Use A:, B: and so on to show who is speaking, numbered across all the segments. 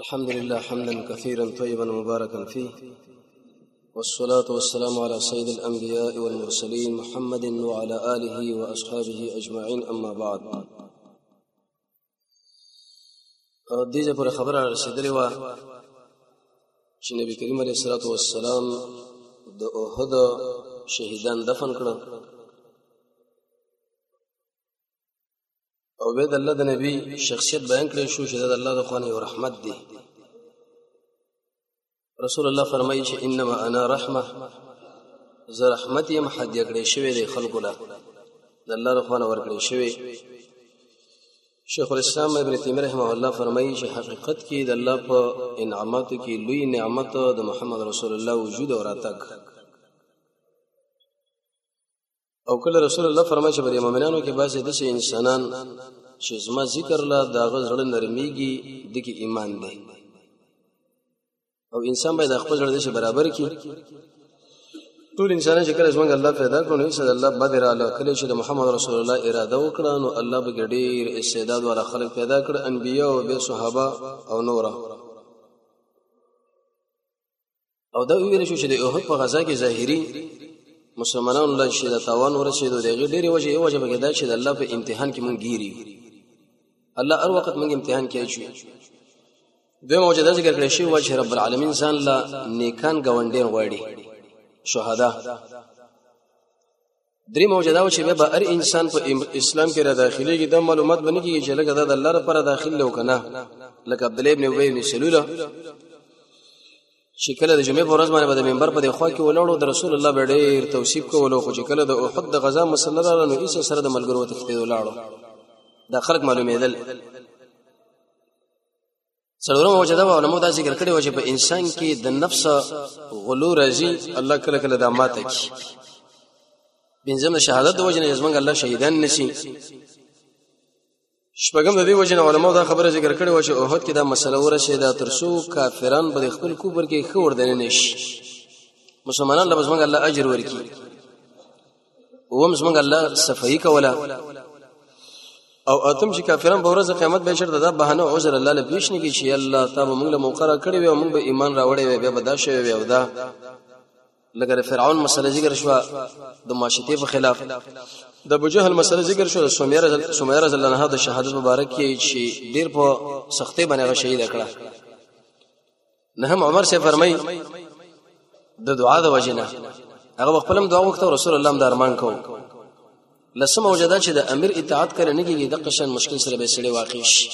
A: الحمد لله حمدا كثيرا طيبا مباركا فيه والصلاة والسلام على سيد الأنبياء والمرسلين محمد وعلى آله وأصحابه أجمعين أما بعد دې ځې پر خبره رسیدلې و چې نبی کریم علیه الصلاۃ والسلام د احد شهیدان دفن کړل او به د الله د نبی شخصیت بیان کړی شو چې د الله د خوانه یو رحمت دی رسول الله فرمایي چې انما انا رحمه زه رحمت یم حد یګړې شوی دی خلکو له د الله د خوانه ورکړې شوی شیخ الاسلام ابن تیمیه رحمه الله فرمایي چې حقیقت کې د الله په انعاماتو کې لوی نعمت د محمد رسول الله وجود او راتګ او کله رسول الله فرمایي چې بری مؤمنانو کې بعضې د شي انسانان چې زما ذکر لا دا غزړ نرميږي د کې ایمان دی او انسان باید خپل ځړ دې برابر کړي ټول انسان چې کله څنګه الله پیدا کړو نو صلی الله بدر علی کله چې د محمد رسول الله اراده وکړه نو الله به ډیر استعداد والا خلک پیدا کړ انبیا او به صحابه او نور او دا ویل شو چې د احد په غزا کې ظاهري مسلمانانو له شي د تاوان ورسېدو د غیر ډېری وجه یو وجه به دا چې د الله په امتحان کې مونږ ګیری الله هر وخت مونږ امتحان کې اچو دویم وجه دا ذکر کړی شی و چې رب العالمین ځان له نیکان ګوندین غواړي شهدا درې موجوده او چې به هر انسان په اسلام کې را داخليږي د معلومات باندې کېږي چې لکه دا د الله لپاره داخل لو کنه لکه عبد الله ابن ابي بن سلول چې کله د جمعې په ورځ باندې به د منبر په خوا کې ولاړو د رسول الله به ډېر توصیف کولو خو چې کله د احد د غزا مسله راغله نو عیسی سره د ملګرو تختې ولاړو دا خلک معلومېدل څلورم وجه دا علماء دا ذکر کړی و چې په انسان کې د نفس غلو راځي الله کله کله دا ماته کی بنځم شهادت د وجه نه زمونږ الله شهیدان نشي شپږم د دې وجه نه علماء دا خبره ذکر کړې و چې اوهد کې دا مسله ورسېده تر څو کافران به خپل کوبر کې خور دنه نشي مسلمانان له زمونږ الله اجر ورکړي اوم زمونږ الله صفائی کولا او اتم چې کافران به ورځ قیامت به شرط دا بهانه عذر الله له پیش نه کی چې الله تعالی موږ له موقع را کړی او موږ به ایمان راوړی وي به بدا شوی وي او دا لکه فرعون مسله ذکر شو د ماشیته په خلاف د ابو جهل مسله ذکر شو د سمیره سمیره رضی الله عنها د شهادت مبارک کې چې ډیر په سختي باندې شهید کړه نه هم عمر شه فرمای د دعا د وجنه هغه خپل دعا وکړه رسول الله هم درمان کو لسم وجدا چې د امیر اطاعت کړي نه کیږي د قشن مشکل سره به سړي واقع شي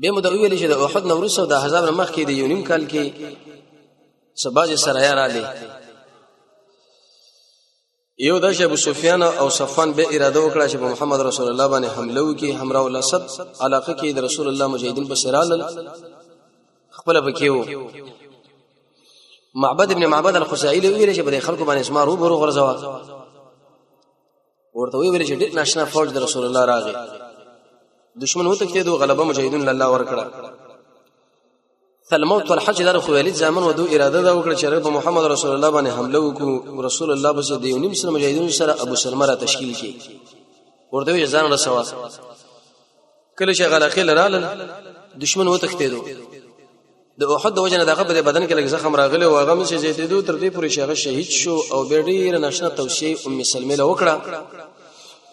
A: به مو د ویل چې د احد نورس او د احزاب مخ کې د یونیم کال کې سباج سره یار علي یو دا چې ابو سفیان او صفوان به اراده وکړه چې په محمد رسول الله باندې حمله وکړي همراه الاسد علاقه کې د رسول الله مجاهدین په سرال خپل پکې وو معبد ابن معبد الخزاعي له ویل چې په خلکو باندې اسما رو برو غرزوا ورته ویل چې ډېر ناشنا فوج د رسول الله راغی دشمن وتښتېدو غلبه مجاهدین الله ورکړه فالموت والحج دا خو ولید ځامن ودو اراده دا وکړه چې رب محمد رسول الله باندې حمله وکړو رسول الله بس د یو نیم سره مجاهدینو سره ابو سلمہ را تشکیل کړي ورته یې ځان رسوا کله چې غلقې لرال دشمن و تختیدو د احد د وجنه دغه په بدن کې لږ زخم راغلی او هغه مشه زیاتېدو تر دې پورې شغه شهید شو او ډېر نشنه توصیه ام سلمې له وکړه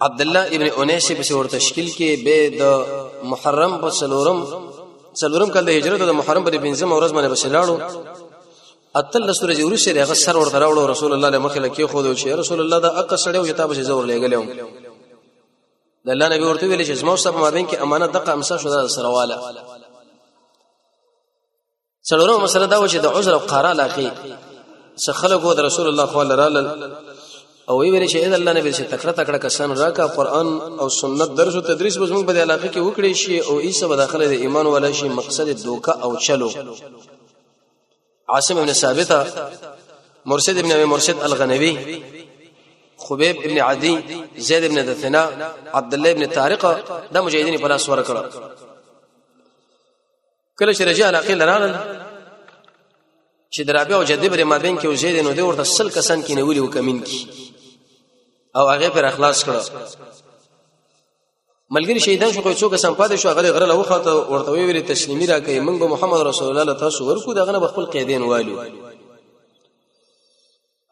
A: عبد الله ابن انیس په څور تشکیل کې به د محرم په سلورم سلورم کال د هجرت د محرم په بنځم ورځ باندې بسلاړو اتل لسره جوړ شي هغه سر ور دراوړو رسول الله له مخه لکه خو دوی رسول الله دا اک سړیو یتا به زور لګلم د الله نبی ورته ویل چې زموږ سره مابین کې امانت دغه امسا شو دا سرواله څلورم مسله دا و چې د عذر او قرار علاقه څخه خلکو د رسول الله صلی الله علیه وسلم او وی ویل چې اې الله نبی چې تکړه تکړه کسان راکا قران او سنت درس او تدریس به موږ په علاقه کې وکړي شي او ایسه به داخله د ایمان ولا شي مقصد دوکا او چلو عاصم ابن ثابت مرشد ابن ابي مرشد الغنوي خبيب ابن عدي زيد ابن دثنا عبد الله ابن طارق دا مجاهدين په لاس ورکړه کله چې رجع علاقه لرال چې درابع او جدی بر مابین کې وزید نو د ورته سل کسان کې نیولې وکمین کی او هغه پر اخلاص کړو ملګری شهیدان شو خو څو کسان پاتې شو هغه غره له وخت ورته ویل تسلیمي راکې موږ به محمد رسول الله تاسو ورکو دغه نه خپل قیدین والو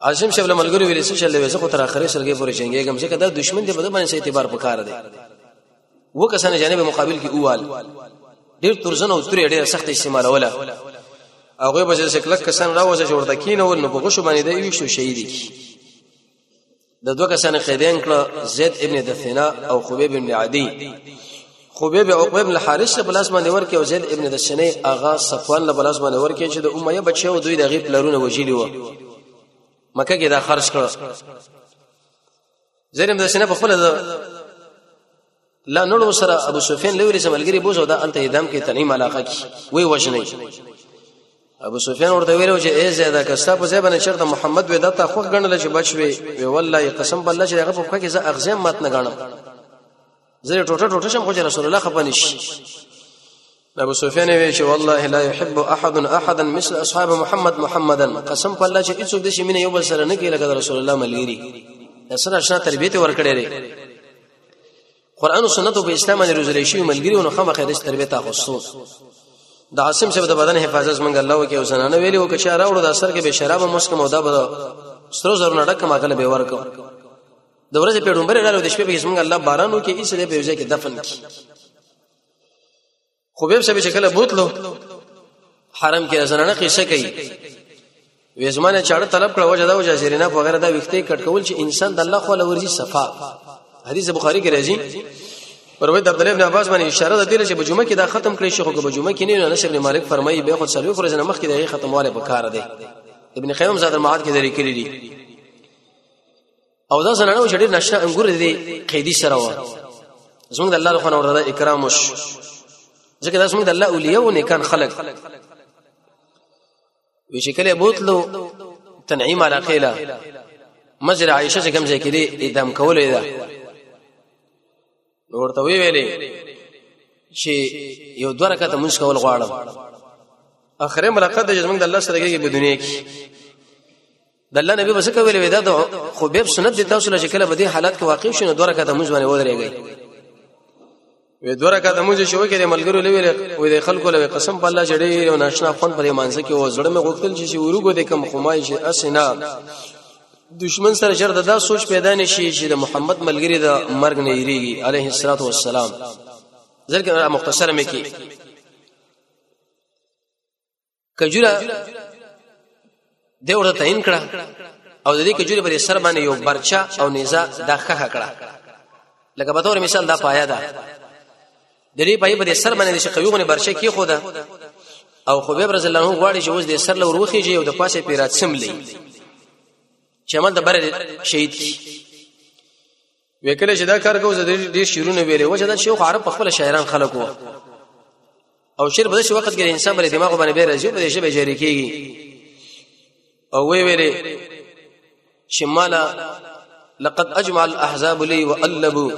A: عاصم شبل ملګری ویل څه چلې وځه خو تر اخره سرګې پورې چنګېږم ځکه دا دشمن دې بده باندې اعتبار پکاره دی و کسانه جانب مقابل کې اوال ډیر ترزن او ترې ډیر سخت استعمالوله هغه به چې کلک کسان راوځي چې ورته کینول نو په غشو باندې دی ویشو شهید کی د دوه کسان قیدین کړه زید ابن دثنا او خبیب ابن عدی خبيب عقبه ابن الحارث په لاس باندې ورکه او زید ابن دسنه اغا صفوان له لاس باندې ورکه چې د امیه بچو دوی د غیب لرونه وجلی و مکه کې دا خرج کړ زید ابن دسنه په خپل لا نړو سره ابو سفیان لوري سملګری بوزو دا انت اعدام کې تنیم علاقه کی وی وجنه ابو سفیان ورته ویلو چې ای زیاده کستا په ځای باندې چرته محمد وې دته خو غنل چې بچوي وی والله قسم بالله چې هغه په خکه زه اغزم مات نه غنم زه ټوټه ټوټه شم خو چې رسول الله خپه نشي ابو سفیان وی چې والله لا يحب احد احدا مثل اصحاب محمد محمدا قسم په الله چې هیڅوک د شي مين یو بل سره نه کوي لکه رسول الله ملګری سره شنه تربیته ورکړي لري قران او سنت او اسلام باندې روزل شي ملګری او خامخې د تربیته اخستو د عاصم صاحب د بدن حفاظت منګ الله وکي او زنانه ویلي او کچا راوړو د سر کې به شراب مسکم او دا به سرو زرو نډک ماغله به ورکو د ورځې په ډومبر نه د شپې به زمونږ الله بارانو کې ایسه دې په ځای کې دفن کی خو به شپه شکل بوتلو حرم کې زنانه قصه کوي وېزمانه چاړه طلب کړو وجه دا وجه زیرینه په غیر دا وخته کټ کول چې انسان د الله خو لورځي صفا حدیث بخاری کې راځي روایت عبد الله بن عباس باندې اشاره ده دله چې په جمعه کې دا ختم کړی شي خو په جمعه کې نه انس ابن مالک فرمایي به خو څلوي خو ځنه مخ کې دا ختمواله په کار دی ابن قیم زاد المعاد کې ذکر کړی دی او دا زنانه چې ډېر نشه انګور دي قیدی سره و زموږ د الله لخوا ورته اکرام وش ځکه دا زموږ د الله اولیاء او نیکان خلق وی چې کله بوتلو تنعیم علی قیلا مجر عائشه چې کوم ځای کې دي اعدام کولې ده نو ورته وی ویلې چې یو دوه رکعته مونږ کول غواړم اخره ملاقات د زمونږ د الله سره کېږي په دنیا کې د الله نبی بس کوي ویل دا خو به سنت دي تاسو له شکل بده حالات کې واقع شونه دوه رکعات موږ باندې ودرېږي وې دوه رکعات موږ شو کې ملګرو لوي وې د خلکو له قسم په الله جړې او ناشنا خون پر مانځ کې و زړه مې غوښتل چې وروګو د کم خمای شي اسنا دشمن سره شر دا سوچ پیدا نشي چې د محمد ملګری د مرګ نه یریږي عليه الصلاه والسلام ځکه مختصر مې کې کجوره د ورته تعین کړه او د دې کجوري پر سر باندې یو برچا او نيزه د خخه کړه لکه په تور مثال دا پایا ده د دې پای پر سر باندې چې قویونه برچا کې خو ده او خبيب رضی الله عنه غواړي چې اوس د سر له وروخي جي او د پاسه پیرات سملي چې عمل د بره شهید کی وکړه چې دا کار کوو زه ډیر شیرونه ویلې و چې دا شیخ عرب په خپل شاعران خلق وو او شعر په دې وخت کې انسان بل دماغ باندې به راځي په دې شی به جاری کیږي او وی ویلې چې مالا لقد اجمع الاحزاب لي وقلبوا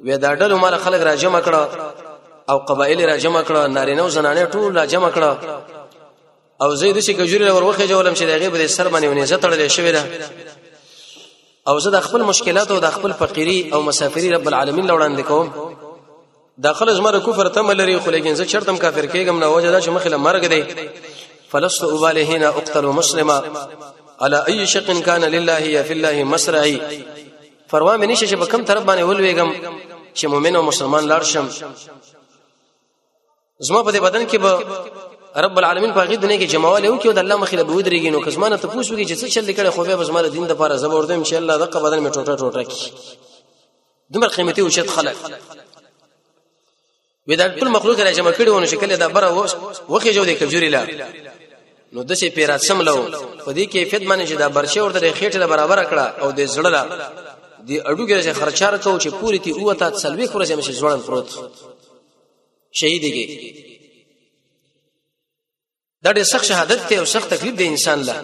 A: ودا ډلو مال خلک را جمع کړه او قبایل را جمع کړه نارینه او زنانه ټول را جمع کړه او زید چې کجوري له وروخه جوړم چې دغه به سر باندې ونی زتړلې شوې ده او زه د خپل مشکلات او د خپل فقيري او مسافري رب العالمین لوړاندې کوم داخله زما کفر تم لري خو لیکن زه چرتم کافر کېږم نه وجه دا چې مخله مرګ دی فلست اباله هنا اقتل مسلما على اي شق كان لله يا في الله مسرعي فروا مې نشه چې په کوم طرف باندې ولويږم چې مؤمن او مسلمان لاړ شم زما په دې بدن کې به رب العالمین په غي دنیا کې جماوال یو کې د الله مخې له بود رېږي نو کزمانه ته پوښتنه چې څه چل کړي خو به زما د دین د پاره زبر دم چې الله دغه بدن می ټوټه ټوټه کی دمر قیمتي او شت خلک ودا ټول مخلوق را جمع کړي ونه شکل دا بره وخه جو دې کجوري لا نو د شي پیرات سم لو په دې کیفیت باندې چې دا برشه ورته د خېټه له برابر کړه او د زړه لا د اډو کې خرچار کو چې پوری تی اوته تسلوي خورځه مشه زړه پروت شهیدږي دا ډېر سخت شهادت دی او سخت تکلیف دی انسان لا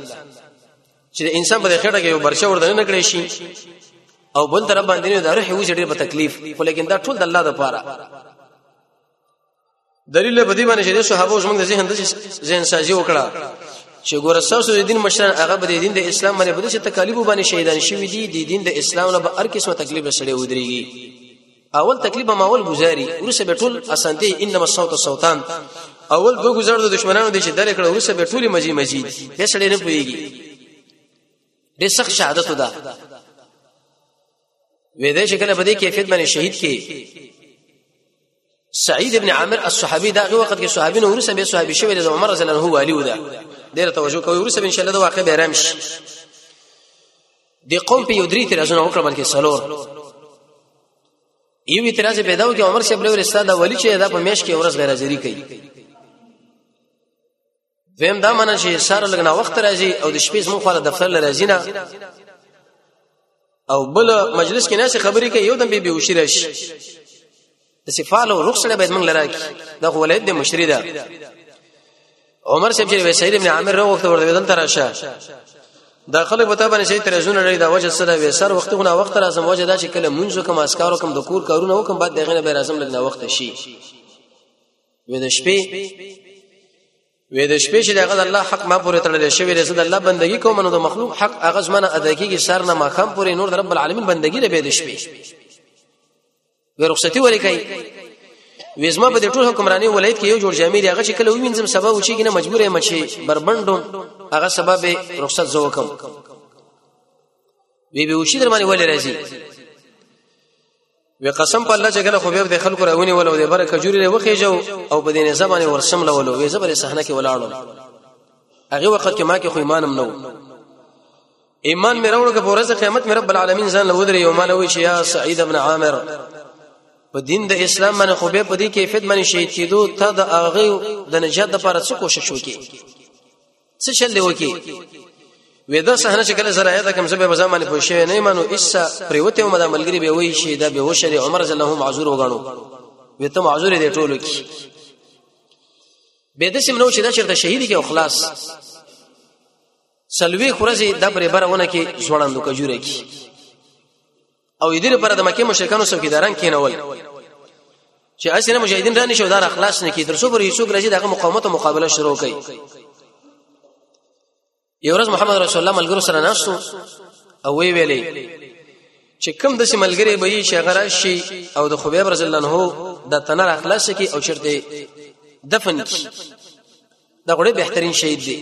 A: چې انسان په خېټه کې یو برشه ورته نه کړی شي او بل تر باندې نه دارو هیوز ډېر په تکلیف خو لیکن دا ټول د الله لپاره دلیل به دې باندې چې صحابه اوس موږ د ذهن د ذهن سازي وکړه چې ګوره ساسو د دین مشران هغه به د دین د اسلام باندې په دې تکالیف باندې شهیدان شوی دي د دین د اسلام نه به هر قسمه تکلیف سره ودرېږي اول تکلیف به ماول گزاري ورسه به ټول اسانتي انما الصوت صوتان اول دو گزار د دشمنانو دي چې دل کړه ورسه به ټول مزي مزي به سړې نه پويږي ډېر سخت شهادت ده وې دې شکل په دې کیفیت باندې شهید کې سعید ابن عامر الصحابي دا غو وخت کې صحابي نو ورسه به صحابي شوی د عمر رضی الله عنه والی ودا ډېر توجه کوي ورسه ان شاء الله دا واقع به رامش د قوم په یو درې اعتراضونه وکړه بلکې څلور یو اعتراض پیدا و چې عمر صاحب له استاد ولی چې دا په میش کې ورځ غیر حاضری کوي ویم دا منه چې سار لګنا وخت راځي او د شپې زموږ خاله دفتر لراځي نه او بل مجلس کې ناس خبرې کوي یو دم به بيوشي راشي د سفال او رخصړه به موږ لرا کی دا خو ولید د مشری ده عمر صاحب چې سید ابن عامر راغوښته ورته دلته راشه دا خلک وتا باندې شي ترزونه لري دا وجه سره وي سر وخت غنا وخت راځم وجه دا چې کله مونږ کوم اسکار کوم د کور کارونه وکم بعد دغه نه به راځم لګنا وخت شي وې د شپې وې د شپې چې دغه الله حق ما پورې تړلې شوی دی د الله بندگی کوم نو د مخلوق حق هغه زمانه ادا کیږي سر نه ماخام پورې نور د رب العالمین بندگی لري به د شپې وې رخصتي ولې کوي وېزما په دې ټول حکمراني ولایت کې یو جوړ جامې دی هغه چې کله وینځم سبا و چې کنه مجبور یم چې بربندوم هغه سبب رخصت زو وکم وی به وشي در باندې ولې راځي وی قسم په الله چې کله خو به د خلکو راونی ولو د بر کجوري له وخې جو او په دې نه زمانه ورسم له ولو وی زبر صحنه کې ولاړم هغه وخت کې ما کې خو ایمانم نو ایمان مې راوړو که په ورځ قیامت مې رب العالمین ځان له ودرې یو مال وی چې یا سعید ابن عامر په دین د اسلام باندې خو به په دې کیفیت باندې شهید کېدو ته د هغه د نجات لپاره څه کوشش وکړي څه چل وکړي وې دا صحنه چې کله زرایا د کوم سبب بزا باندې پوښې نه مانو ایسا پریوته او مدا ملګری به وای شي دا به وشری عمر جل له معذور وګڼو وې ته معذور دې ټولو کې به د سیمنو چې دا چرته شهید کې او خلاص سلوي خورزي د پرې برونه کې ځوړند کجوره کې او دې لپاره د مکه مشرکانو څوکیداران کینول چې اسنه مجاهدین رانه شو دار اخلاص نه کی تر څو پر یوسف راځي دغه مقاومت او مقابله شروع کړي یو ورځ محمد رسول الله ملګرو سره ناشتو او وی ویلې چې کوم د ملګری به یې شغره شي او د خبیب رسول الله د تنر اخلاص کی او چرته دفن کی دا غوړې بهترین شهید دی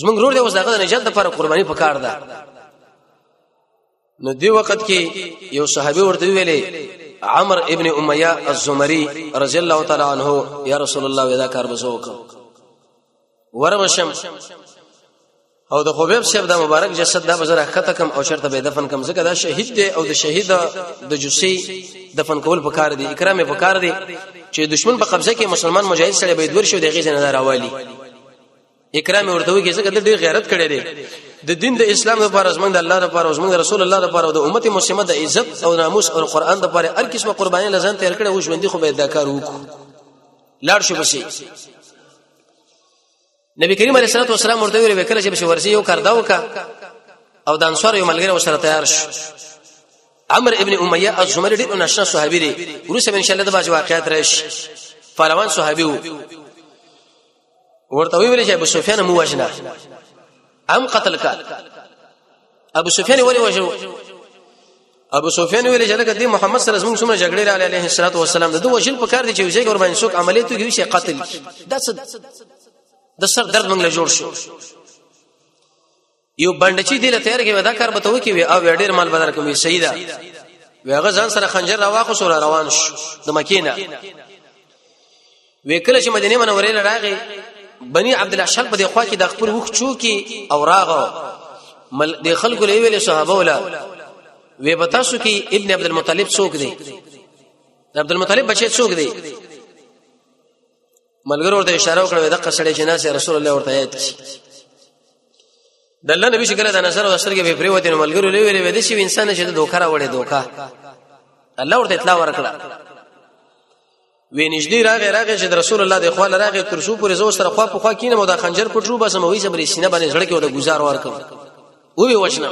A: زمونږ رور دی اوس دغه نجات د پر قرباني پکار ده نو دی وخت کې یو صحابي ورته ویلې عمر ابن امیہ الزمری رضی الله تعالی عنہ یا رسول الله ودا کار بزوک ورمشم او د خبيب صاحب د مبارک جسد د بزر حقته کم او شرط به دفن کم زکه دا شهید دی او د شهید د جثه دفن کول پکار دی اکرام پکار دی چې دشمن په قبضه کې مسلمان مجاهد سره به دور شو دغه نه راوالي اکرام ورته وی چې د ډیر غیرت کړی دی د دین د اسلام لپاره زمونږ د الله لپاره زمونږ رسول الله لپاره او د امت مسلمه د عزت او ناموس او قران لپاره هر قسمه قرباني لزان تیر کړي او ژوند خو به دا کار وکړو لاړ شو بسې نبی کریم علیه الصلاه والسلام ورته ویل وکړه چې بشي ورسي یو کار دا وکا او د انصار یو ملګری وسره تیار شو عمر ابن امیه الزمری ډیر نشه صحابي دی ورسې ان شاء الله د باج واقعیت راشي فلوان صحابي وو ورته ویل چې ابو سفیان مو وجنا ام قتل کا ابو سفیان ولی وجو ابو سفیان ویل چې لکه دی محمد صلی الله علیه وسلم جګړه لاله علیه الصلاه والسلام د دوه وجل په کار دي چې یوځای قربان څوک عملیه تو کیږي قتل دا څه د سر درد موږ له جوړ شو یو بند چې دی له تیار کې ودا کار بتو کې وی او ډیر مال بدر کوي سیدا ویغه ځان سره خنجر راواخو سره روان شو د مکینه وکړه چې مدینه منورې لراغه بني عبد الله شل په دخوا کې د خپل وخت چوکي او راغو مل د خلکو له ویل صحابه ولا وی پتا شو کې ابن عبد المطلب څوک دی د عبد المطلب بچی څوک دی ملګر ورته اشاره وکړه د قصړې جناز رسول الله ورته یاد شي د الله نبی شکر د نصر او سترګې به پریوت نو ملګرو لوي ویلې د شي انسان چې د دوکره وړي دوکا الله ورته اطلاع ورکړه وی نږدې راغې راغې چې رسول الله د خپل راغې کرسو پورې زو سره خوا په خوا کینه مو د خنجر پټرو بس مو وی صبرې سینه باندې زړه کې د گزار ورکم او وی وښنه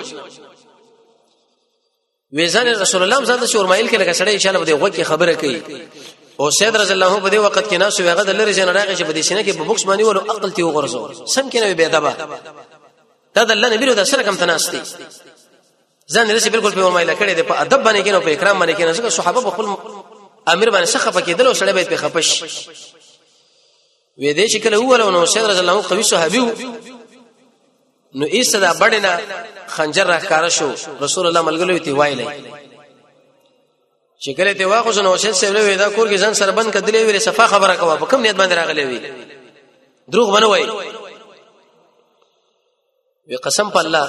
A: ویزان رسول الله زړه چې ورمایل کې لکه سړی انشاء الله به غوږ کې خبره کوي او سید رضی الله په دې وخت کې ناس ویغه د لری جن راغې چې په دې سینه کې په بوکس باندې ولو عقل تی وغورځو سم کې نه به ادب دا د الله نبی له سره کم تناستي ځان دې بالکل په مایل کړي دي په ادب باندې کینو په اکرام باندې کینو ځکه صحابه په خپل امیر باندې څخه پکې دلو سره به په خپش وې دې چې کله وره نو سید رضی الله قوي صحابي نو ایسه دا بډنه خنجر راکاره شو رسول الله ملګلو تی وایلی چې کله ته واخو شنو شل سیب له دا کور کې ځان سره بند کدلې ویلې صفه خبره کوه په کوم نیت باندې راغلې وی دروغ بنوي وی قسم په الله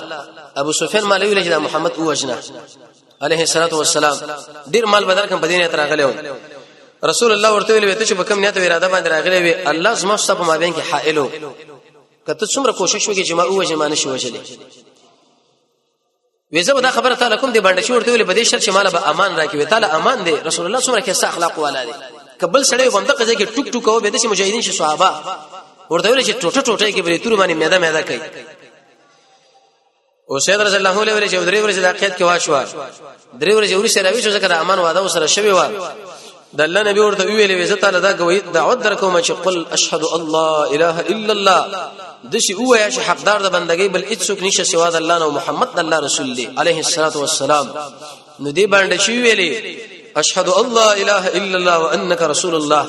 A: ابو سفیان مال ویل چې دا محمد او وجنه عليه الصلاه والسلام ډیر مال بدر کم بدینه تر غلې و رسول الله ورته ویل ته چې په کم نیت و اراده باندې راغلې وی الله زما ستاسو په مابین کې حائلو کته څومره کوشش وکړي چې ما او وجنه مانه شي وجلې وې زه دا خبره تعالی کوم دی باندې چې ورته ویل په دې شرط چې مال به امان راکې وې تعالی امان دی رسول الله صلی الله علیه وسلم کې اخلاق والا دی کبل سړی باندې قضا کې ټوک ټوک او به د مجاهدین شي صحابه ورته ویل چې ټوټه ټوټه کې بری تور باندې میدا میدا کوي او سید رضی الله علیه ویل چې درې ورځې د عقیدت کې واشو درې ورځې ورسره راوي شو ځکه د امان وعده وسره شوی و د الله نبی ورته ویلې وې زته لدا کوي دعوت درکوم چې قل اشهد الله اله الا الله د شي او یا حقدار د بندګۍ بل هیڅ څوک نشه سوا د الله او محمد د الله رسول دی عليه الصلاه والسلام نو دې باندې شي ویلې اشهد الله اله الا الله وانك رسول الله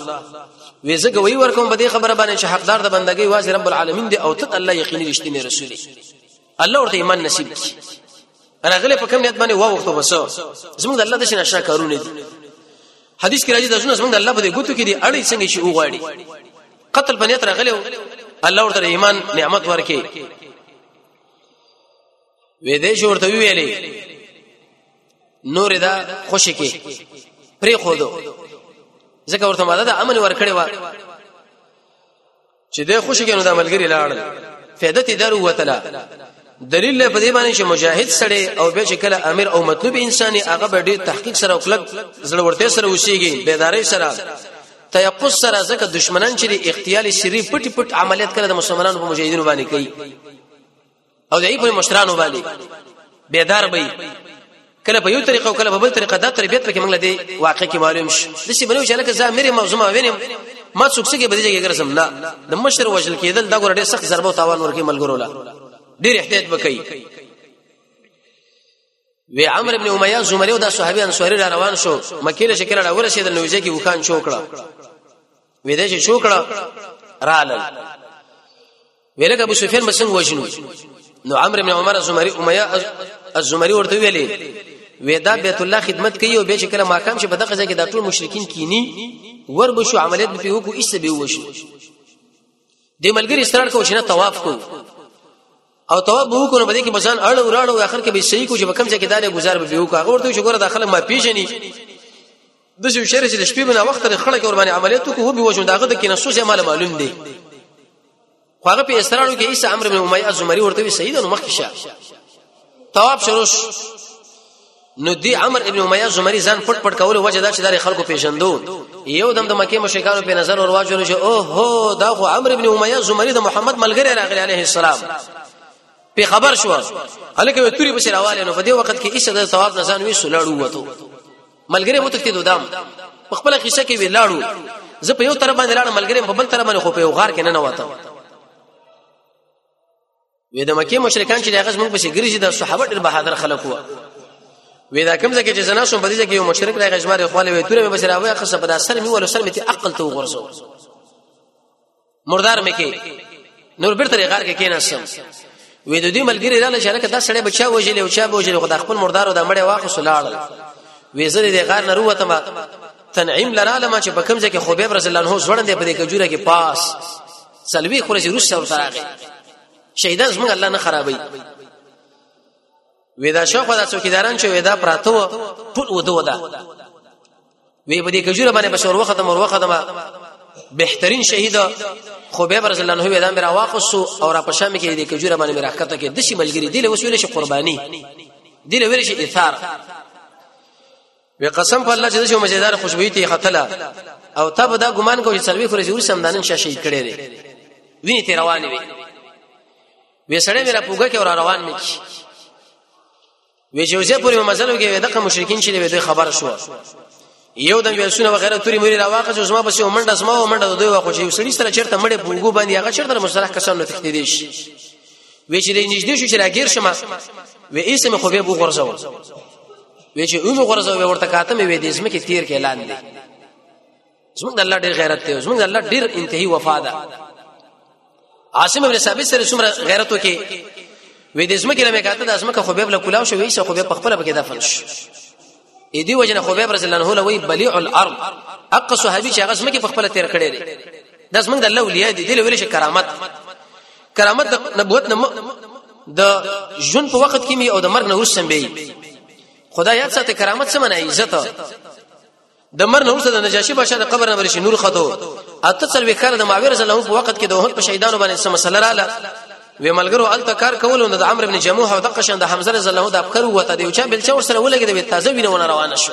A: وې زګ وی ورکوم په دې خبره باندې چې حقدار د بندګۍ واځي رب العالمین دی او ته الله یقیني رښتینی رسول دی الله ورته ایمان نصیب کی راغله په کوم نیت باندې واوخته وسو زموږ د الله د شنه شا کارونه دي حدیث کې راځي د زونه زموږ د الله په دې ګوتو کې دي اړي څنګه شي وغواړي قتل په نیت راغله الله ورته ایمان نعمت ورکي وې دې شو ورته ویلې نور دا خوشی کې پری خودو ځکه ورته ماده د امن ورکړې و چې د خوشی کنه د ملګری لاړل فائدت دار وتلا دلیل په دې باندې چې مجاهد سره او به شکل امیر او مطلوب انساني هغه به ډیر تحقیق سره او کلک زړورتیا سره وسیږي بیداری سره تیقص سره ځکه دشمنان چې اختیال سری پټي پټ عملیات کړي د مسلمانانو په مجاهدینو باندې کوي او د ایپ مشرانو باندې بیدار به کله په یو طریقه او کله په بل طریقه دا تربیت پکې موږ لدی واقع کې معلوم شي د شي بنو چې لکه زه مری موضوع ما وینم ما څوک څه کې بدیږي اگر سم نه د مشر وجل کېدل دا ګور ډېر سخت ضربه تاوان ورکې ملګرو لا ډېر احتیاط وکړي وی عمرو ابن امیہ زمری او د صحابي انصاری را روان شو مکه له شکل را ورسېدل نو ځکه وکان چوکړه وی دې چې چوکړه رالل ویلګه ابو سفیان مسنګ وژنو نو عمرو ابن عمر زمری امیہ الزمری ورته ویلې ودا بیت الله خدمت کوي او به چې کله ماقام شي په دغه ځای کې د ټول مشرکین کینی ور بشو عملیات به وکړو ایسته به وشو د ملګری ستړ کو شنه طواف کو او طواف به وکړو په دې کې بسان اړ او راړو اخر کې به صحیح کو چې په کوم ځای کې دانه گزار به وکړو هغه ورته چې ګوره داخله ما پیژني د شو شهر چې د شپې بنا وخت لري خلک ور باندې عملیات کوي هو به وژن داغه د کې نصوص یې مال معلوم دی خو هغه په اسرارو کې عیسی امر بن امیه زمری ورته وی سیدن مخکشه تواب شروش نو دی عمر ابن امیہ زمری ځان پټ پټ کول وجه دا چې د خلکو پیژندو یو دم د مکه مشرکانو په نظر ور واجو چې او هو دا خو عمر ابن امیہ زمری د محمد ملګری راغلی علیه السلام په خبر شو هلکه توري بس راواله نو په دې وخت کې ایسه د ثواب نزان وی سلاړو وته ملګری مو تکته دودام په خپل خیشه کې وی لاړو زه په یو طرف باندې لاړم ملګری په بل طرف باندې خو په یو غار کې نه نه وته وې د مکه مشرکان چې هغه زموږ پسې ګرځي د صحابه ډېر بهادر خلک وو وې دا کوم ځکه چې زنا شو بدیږي کې یو مشرک راغی جماعت خو له تورې مې بس راوي خصه په سر مې ول سر مې ته عقل ته وغورځو مردار مې کې نور بیرته غار کې کېناسم وې د دې ملګری رااله شرکت دا سړی بچا وژلې او چا وژلې خو د خپل مردار او د مړې واخو سلاړ وې زه دې غار نه روته ما تنعیم لراله ما چې په کوم ځای کې خوبیب رسول الله هو ځوړندې په دې کجوره کې پاس سلوي خو رسول سره راغی شهیدان زموږ الله نه خرابوي ودا شوق دا څوکیداران چې ودا پراته و ټول ودا ودا وی په دې کجوره باندې بشور وخت مر وخت ما بهترین شهید خو به رسول الله ودا میرا واقص او را پښام کې دې کجوره باندې میرا حقته کې دشي ملګری دی له وسوله شي قرباني دی له ویل شي اثار وی قسم په الله چې شو مزیدار خوشبوئی ته خطلا او تب دا ګمان کوي چې سلوي خورې جوړ سم دانن شاشې کړي دي ویني ته روان وي وی سړی میرا پوګه کې ور روان مې کی وی جوزه پورې مزلو کې دغه مشرکین چې دوی خبر شو یو د ویسونه وغیرہ توري موري راواقه چې زما بس ومنډه زما ومنډه دوی واخو چې سړی سره چرته مړې پوګو باندې هغه چرته مصالح کسان نه تختی دي شي وی چې نږدې شو چې راګیر شمه وی اسمه خو به بو غرزول وی چې اومه غرزه وی ورته کاته مې وې دې زمه کې تیر کې اعلان دی زمونږ د الله ډیر غیرت دی زمونږ د الله ډیر انتهایی وفا ده عاصم ابن ثابت سره څومره غیرت وکي وې دې زمه کې لمه کاته د زمه کې خبيب له کولاو شو وی چې خبيب په خپل بګه دفن شو اې دی وجنه خبيب رسول الله له وی بلیع الارض اق صحابي چې هغه زمه کې په خپل تیر کړی دی د زمونږ د الله اولیاء دي دل ویل شي کرامت کرامت نبوت نه د ژوند په وخت کې می او د مرګ نه وروسته به خدا یاد ساته کرامت څه معنی عزت د مر نه وروسته د نجاشي بادشاہ د قبر نه ورشي نور خدو اته څلوي کار د ماویر زله په وخت کې د وحد په شهیدانو باندې سم مسله رااله وی ملګرو الته کار کول نو د عمرو ابن جموح او د قشن د حمزه زله د افکر وته دی او چا بل چا ور سره ولګي د تازه وینه روانه شو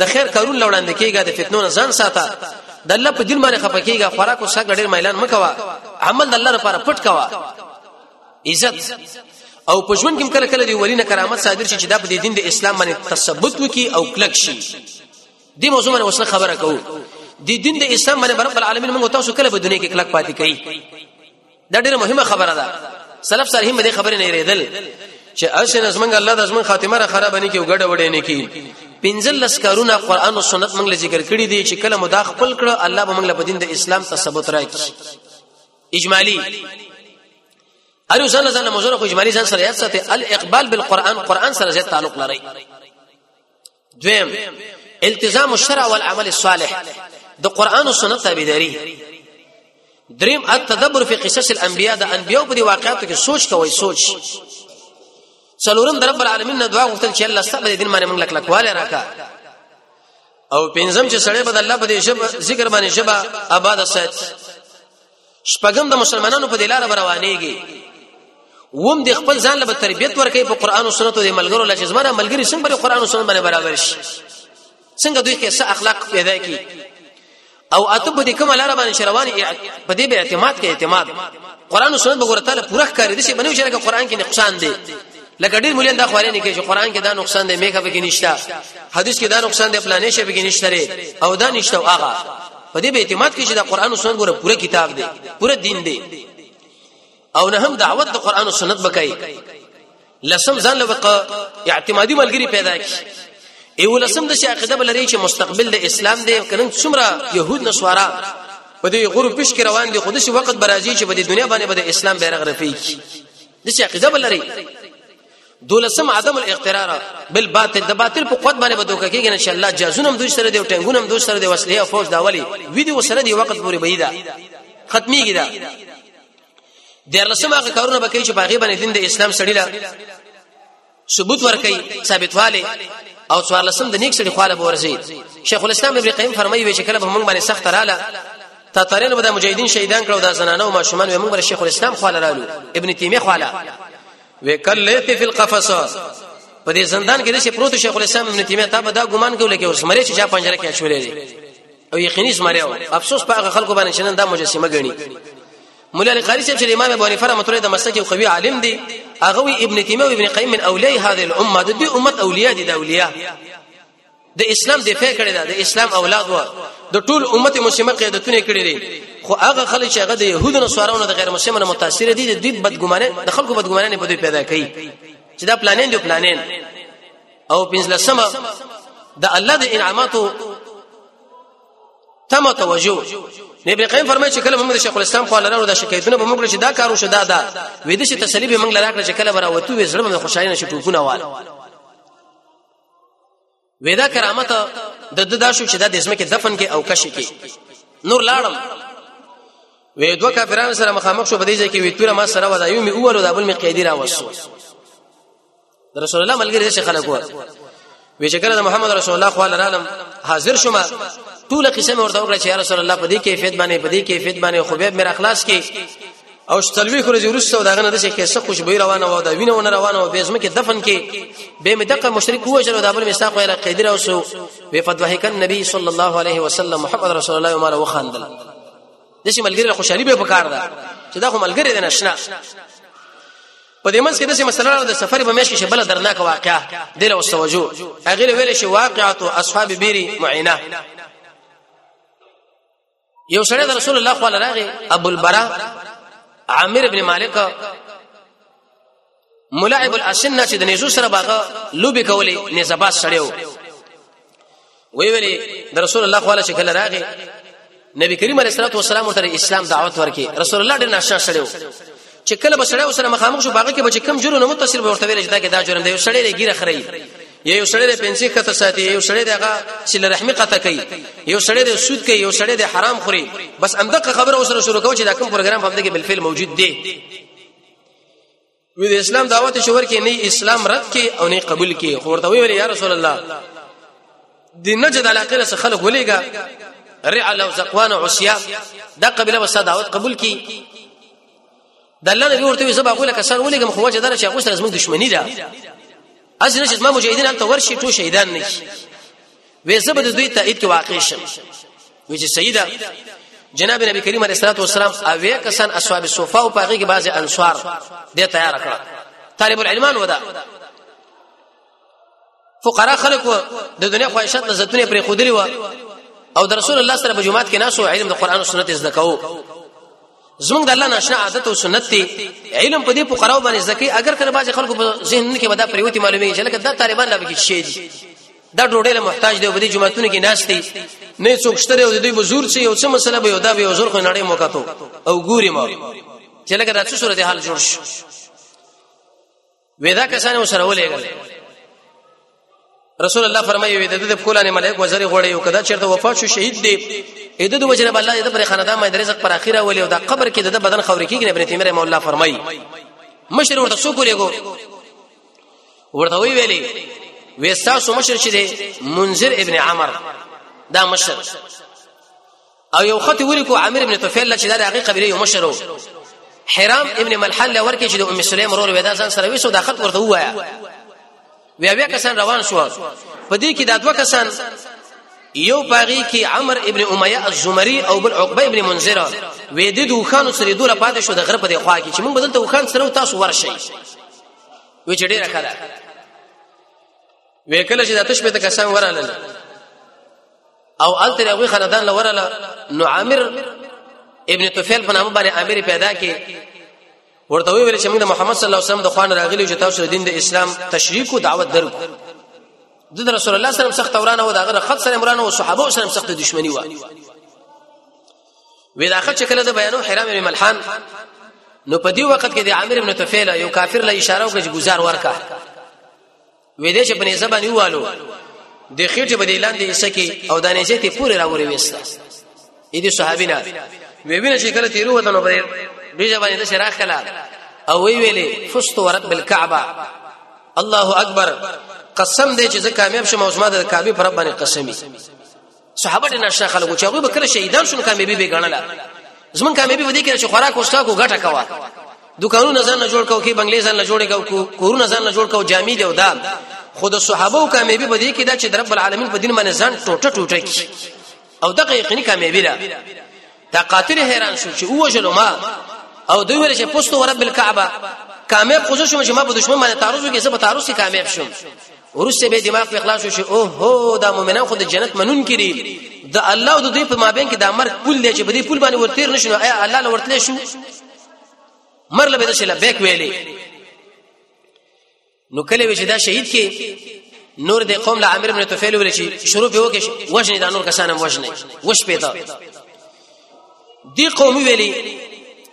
A: د خیر کارونه وړاندې کیږي د فتنو نه ځان ساته د الله په دین باندې خپه کیږي خوراک او سګ ډیر میلان مکوا عمل د الله لپاره پټ کوا عزت او په ژوند کې کله کله دی ولینه کرامت صادر شي چې دا په دین د اسلام باندې تثبت وکي او کلک شي دې موضوع باندې وسله خبره کوو د دین د اسلام باندې رب العالمین موږ تاسو کله په دنیا کې کلک پاتې کړي دا ډیره مهمه خبره ده سلف صالحین به دې خبرې نه ریدل چې اسنه زمنګ الله د زمنګ خاتمه را خراب نه کی او ګډه وډه نه کی پنځل لس کارونه قران او سنت موږ ذکر کړی دي چې کله مدا خپل کړه الله به موږ په دین د اسلام ته ثبوت راکړي اجمالی اریو ځان ځان موضوع خو اجمالی ځان سره یاد ساتي الاقبال بالقران قران سره زیات تعلق لري دویم التزام الشرع والعمل الصالح د قران او سنت تابعداري دریم التدبر فی قصص الانبیاء د انبیاء په واقعاتو کې سوچ کوي سوچ څلورم د رب العالمین نه دعا غوښتل چې الله ستاسو د دین باندې موږ لک لک واله راکا او پنځم چې سړی بد الله په دې ذکر باندې شبا آباد سات شپږم د مسلمانانو په دلاره روانيږي ووم د خپل ځان له تربيت ورکې په قران او سنت د ملګرو لچ زمره ملګری څنګه په قران او سنت باندې برابر شي څنګه دوی کې څه اخلاق پیدا کی او اته په دې کوم لار باندې شروان په دې به اعتماد کې اعتماد قران او سنت وګوره تعالی پوره کاری دي چې بنو شرکه قران کې نقصان دي لکه ډیر مولین دا خوارې نه کوي چې قران کې دا نقصان دی میکه به کې نشته حدیث کې دا نقصان دی پلانې شي به کې نشته او دا نشته او هغه په دې به اعتماد کوي چې دا قران او سنت ګوره پوره کتاب دی پوره دین دی او نه هم دعوت د قران او سنت بکای لسم ځان له اعتمادي ملګری پیدا کی ایو لسم د شاقده بلری چې مستقبل د اسلام دی کنه څومره يهود نسوارا په دې غرو پیش کې روان دي خودش وخت برازي چې په دې دنیا باندې به د اسلام بیرغ رپیږي د شاقده بلری دولسم عدم الاقرار بالباطل د باطل په قوت باندې بدوکه کېږي ان شاء الله جازونم دوی سره دی او ټنګونم دوی سره دی وسلې او فوج دا ولي وی دی وسره دی وخت پورې بيدا ختميږي دا د لسم هغه کارونه به کوي چې باغې باندې دین د اسلام سړی لا ثبوت ورکړي ثابتواله او څوار لسم د نیک سړي خاله بورځي شیخ الاسلام ابن قیم فرمایي چې کله به موږ باندې سخت رااله تاتارین به د مجاهدین شهیدان کړو د زنانه او ماشومان به موږ بر شیخ الاسلام خاله رالو ابن تیمیه خاله وکل لیت فی القفص په دې زندان کې د شي پروت شیخ الاسلام ابن تیمیه تا به دا ګمان کوي لکه اوس مری چې چا پنجره کې اچولې دي او یقیني زمری او افسوس په هغه خلکو باندې چې نن دا مجسمه غني مولا علی قاری صاحب چې امام ابو حنیفه رحمۃ اللہ د مسلک یو قوي عالم دی هغه ابن تیمیه او ابن قیم من اولیاء هذه الامه د دې امت اولیاء دي د اولیاء د اسلام دفاع کړې ده د اسلام اولاد و د ټول امت مسلمه قیادتونه کړې دي خو هغه خلک چې هغه د يهودو نه سوارونه د غیر مسلمانانو متاثر دي د دوی بدګمانه د خلکو بدګمانه په دوی پیدا کوي چې دا پلانین دی پلانین او پنځلسمه د الله د انعاماتو تم توجه نبی قیم فرمایي چې کله موږ شیخ الاسلام خو لرو د شکایتونه به موږ چې دا کارو شدا دا وې د شي تسلیب موږ لراکړه چې کله براوتو وې زړه مې خوشاله نشي ټوپونه وال ودا کرامت د د داشو چې د دې زمکه دفن کې او کشي کې نور لاړم وې دوه کافرانو سره مخامخ شو په دې ځای کې وې توره ما سره ودا یو می اول د ابل می قیدی را وسو رسول الله ملګری شي خلک وو وې چې کله محمد رسول الله خو لرالم حاضر شوم ټول قسم ورته وکړه چې رسول الله په دې کیفیت باندې په دې کیفیت باندې خو به مې اخلاص کې او شتلوي خو رجو رسو داغه نه دشه کیسه خوشبو روانه و دا وینه ونه روانه و به زمکه دفن کې به مې دغه مشرک و جن دا بل میثاق ویره قیدر او سو به فدوهک النبي صلی الله علیه وسلم محمد رسول الله عمر و خاندل دشه ملګری خوشالي به پکار ده چې دا خو ملګری دی نشنا په دې منځ کې داسې مسله د سفر په میاشت کې بل درناک واقعا دله او توجه هغه ویل شي واقعات اصحاب بیری معینه یو سره د رسول الله صلی الله علیه وسلم ابو البراء عامر ابن مالک ملاعب الاسنه چې د نيزو سره باغه لوبي کولې نزباس سړیو وی ویلې د رسول الله خواله شکل راغی نبی کریم علیه الصلاه والسلام ورته اسلام دعوت ورکي رسول الله ډېر نشه سړیو چې کله به سړیو سره مخامخ شو باغه کې به کم جرم نه متصل به ورته ویل چې دا کې دا جرم دی سړی لري ګیره خړی یو سړی د پنسي کته ساتي یو سړی دغه چې لرحمي قطه کوي یو سړی د سود کوي یو سړی د حرام خوري بس امدغه خبره اوسره شروع کوي چې دا کوم پروګرام په دغه بلفل موجود دی وی د اسلام دعوت شو ورکه نه اسلام رد کې او نه قبول کې خو ورته ویل یا رسول الله د نجد علاقه سره خلق ولېګا رعل او زقوان عصيا دا قبيله بس دعوت قبول کی د الله نبی ورته زبا غوله کسان ولګم خو وجه دار چې هغه سره زموږ دښمنی ده از نه چې ما مجاهدین هلته ورشي ټو شهیدان نه شي وې زبد دوی تایید کې واقع شم وې چې سیدا جناب نبی کریم علیه الصلاه والسلام اوې کسان اصحاب صفه او پاغي کې بعض انصار دې تیار کړ طالب العلمان ودا فقرا خلک د دنیا خواهشات لذتونه پرې خودري و او د رسول الله سره په جمعات کې ناسو علم د قران او سنت زده کوو زمونږ د الله ناشنا عادت او سنت دی علم په دې فقراو باندې زکی اگر کله باز خلکو په ذهن کې مدا پریوتی معلومه چې لکه دا طالبان لا بګی شي دي دا ډوډۍ له محتاج دی په دې جمعتونو کې ناس دی نه څوک شته او دوی بزور چې یو څه مسله به یو دا به یو زور خو نړۍ موکاتو او ګوري ما چې لکه دا څه صورت حال جوړ شي ودا کسان وسره ولېګل رسول الله فرمایي وي د دې په کولانه ملائک وزري غوړي او کدا چیرته وفات شو شهید دی اې د وجنه بل الله د پر خاندان مې درزق پر اخیره ولې او د قبر کې د بدن خوري کېږي ابن تیمره مولا فرمایي مشر ورته سو کولېګو ورته وی ویلي وستا سو مشر چې منذر ابن عمر دا مشر او یو خط ولیکو عامر ابن طفیل چې د هغه قبیله یو مشر و حرام ابن ملحان لور کې چې د ام سلیم ورور ودا ځان سره وېسو دا خط ورته وایا بیا بیا کسان روان شو په دې کې دا دوه کسان یو پاغي کې عمر ابن امیه الزمری او بل عقبه ابن منذر وې د دوخانو سره دوله پاتې شو د غره په دی خوا کې چې موږ بدلته وخان سره تاسو ورشي وې چې ډیره کړه وې کله چې د تش په کسان ورانل او الته هغه خاندان لورله نو عامر ابن طفیل په نامه باندې عامر پیدا کې ورته ویل چې موږ محمد صلی الله علیه وسلم د خوان راغلی چې تاسو دین د اسلام تشریک او دعوت درک د رسول الله صلی الله علیه وسلم سخت ورانه و دغه خط سره عمران او صحابه سره سخت دښمنی و وی دا خط کله د بیانو حرام ابن ملحان نو په دې وخت کې د عامر ابن طفیل یو کافر له اشاره وکړه چې گزار ورکا وې دې چې په نيزه باندې والو د خېټې په دې لاندې سکه او د نيزه ته پورې راوري وستا اې دې صحابي نه وې وینې چې کله تیرو وته نو په دې باندې د شراخ کلا او وی ویلې فست ورب الكعبه الله اکبر قسم دې چې زه کامیاب شم او زما د کعبه پر باندې قسمي صحابه ډېر نشه خلکو چې هغه به کله شهیدان شول کامیابی به ګڼله زمون کامیابی ودی کړي چې خوراک اوسکا کو غټه کوا دکانونه ځان نه جوړ کو کې بنگلې ځان نه جوړ کو کورونه ځان نه جوړ کو جامې دی او دا خود صحابه او کامیابی ودی کړي دا چې رب العالمین په دین باندې ځان ټوټه ټوټه کی او دغه یقیني کامیابی ده دا قاتل حیران شو چې وژلو ما او دوی ویل چې پوسټ ورب الکعبه کامیاب خو شوم چې ما په دشمن باندې تعرض وکړ زه په تعرض کې کامیاب شوم ورسته به دماغ په اخلاص شو او هو دا مؤمنان خو د جنت منون کړي د الله او د دوی په مابین کې د امر پول دی چې په دې پول باندې ورتیر نشو اي الله له ورتلې شو مرله به د شي لبیک ویلي نو کله وی چې دا شهید کې نور د قوم له عامر ابن طفیل ویل شي شروع به وکړي وژنې دا نور کسان هم وژنې وش پیدا دی قوم ویلي